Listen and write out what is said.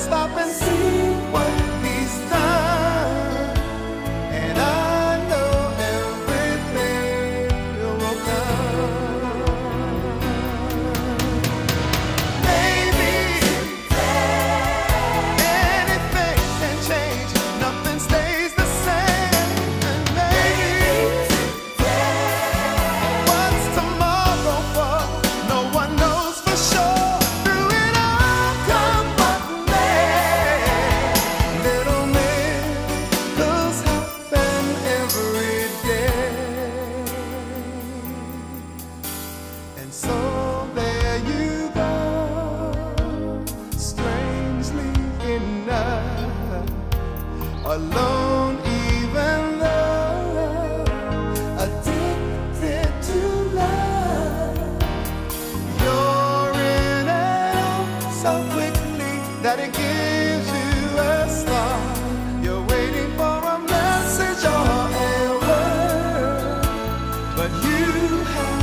stop and see that it gives you a star. You're waiting for a message or a word, but you have.